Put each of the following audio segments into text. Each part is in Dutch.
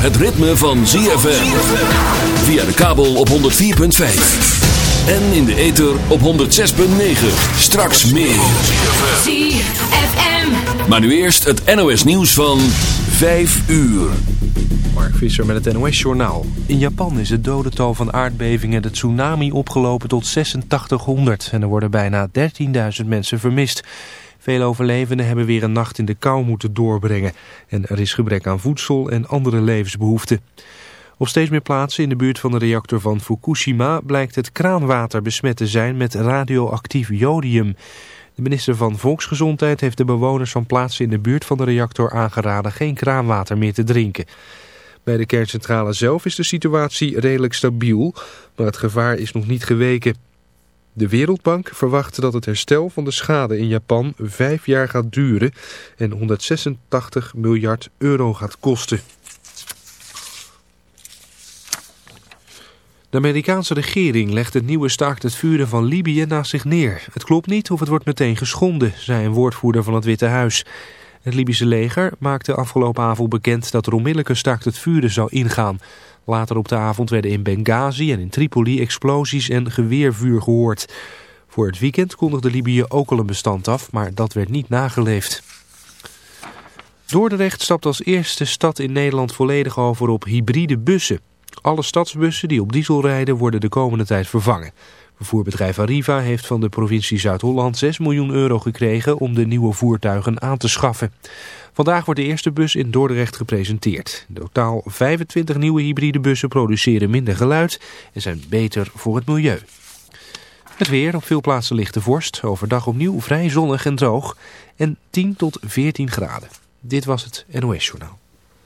het ritme van ZFM. Via de kabel op 104.5. En in de ether op 106.9. Straks meer. ZFM. Maar nu eerst het NOS nieuws van 5 uur. Mark Visser met het NOS Journaal. In Japan is het dodental van aardbevingen de tsunami opgelopen tot 8600 en er worden bijna 13.000 mensen vermist. Veel overlevenden hebben weer een nacht in de kou moeten doorbrengen en er is gebrek aan voedsel en andere levensbehoeften. Op steeds meer plaatsen in de buurt van de reactor van Fukushima blijkt het kraanwater besmet te zijn met radioactief jodium. De minister van Volksgezondheid heeft de bewoners van plaatsen in de buurt van de reactor aangeraden geen kraanwater meer te drinken. Bij de kerncentrale zelf is de situatie redelijk stabiel, maar het gevaar is nog niet geweken. De Wereldbank verwacht dat het herstel van de schade in Japan vijf jaar gaat duren en 186 miljard euro gaat kosten. De Amerikaanse regering legt het nieuwe staakt het vuren van Libië naast zich neer. Het klopt niet of het wordt meteen geschonden, zei een woordvoerder van het Witte Huis. Het Libische leger maakte afgelopen avond bekend dat er onmiddellijk staakt het vuren zou ingaan. Later op de avond werden in Benghazi en in Tripoli explosies en geweervuur gehoord. Voor het weekend kondigde Libië ook al een bestand af, maar dat werd niet nageleefd. Dordrecht stapt als eerste stad in Nederland volledig over op hybride bussen. Alle stadsbussen die op diesel rijden worden de komende tijd vervangen. Vervoerbedrijf Arriva heeft van de provincie Zuid-Holland 6 miljoen euro gekregen om de nieuwe voertuigen aan te schaffen. Vandaag wordt de eerste bus in Dordrecht gepresenteerd. In totaal 25 nieuwe hybride bussen produceren minder geluid en zijn beter voor het milieu. Het weer, op veel plaatsen ligt de vorst. Overdag opnieuw vrij zonnig en droog en 10 tot 14 graden. Dit was het NOS Journaal.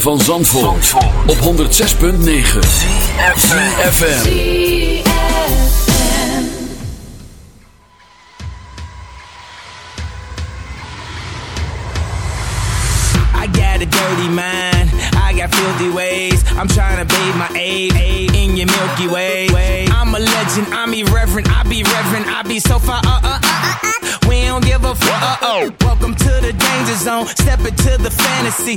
van Zandvoort, Zandvoort. op 106.9 CFFM I got a dirty mind, I got filthy ways. I'm trying to bathe my aid in your Milky Way. I'm a legend, I'm irreverent, I be reverent. I be so far, uh, uh, uh, uh, We don't give a fuck, uh, oh Welcome to the danger zone, step into the fantasy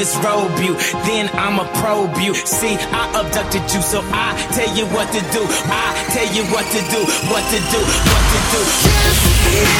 Disrobe you, then I'ma probe you. See, I abducted you, so I tell you what to do. I tell you what to do, what to do, what to do. Kiss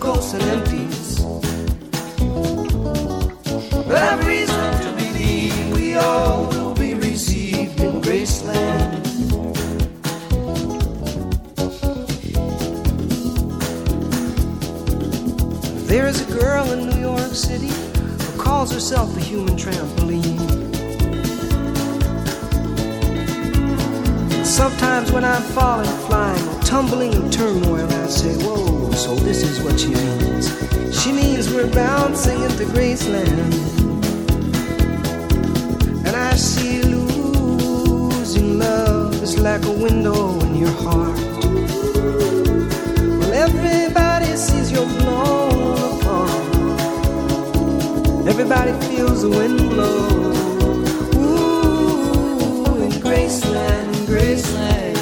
Ghosts and empties. I've reason to believe we all will be received in Graceland. There is a girl in New York City who calls herself a human trampoline. Sometimes when I'm falling, flying, tumbling in turmoil, I say, Whoa, so this is what she means. She means we're bouncing into Graceland. And I see losing love is like a window in your heart. Well, everybody sees you're blown apart. Everybody feels the wind blow. Ooh, in Graceland, Graceland.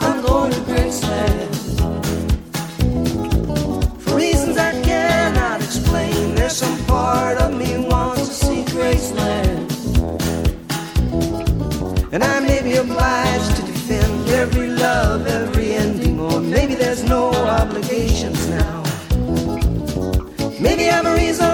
I'm going to Graceland. Graceland. And I may be obliged to defend every love, every ending, or maybe there's no obligations now. Maybe I'm a reason.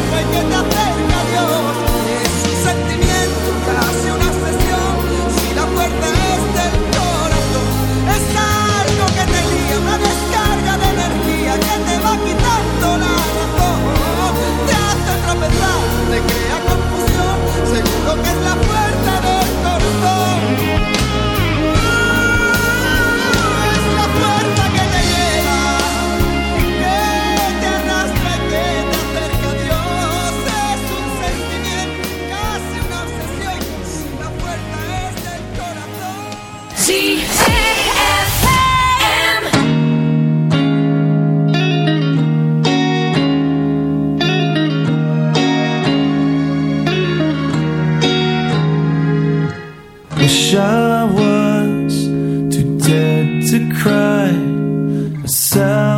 Que te acerca a Dios es un sentimiento que una sesión. Si la puerta es del corazón, es algo que te lía, una descarga de energía que te va quitando la razón. Te hace atravesar, te crea confusión. Seguro que es la puerta. scared to cry. I said.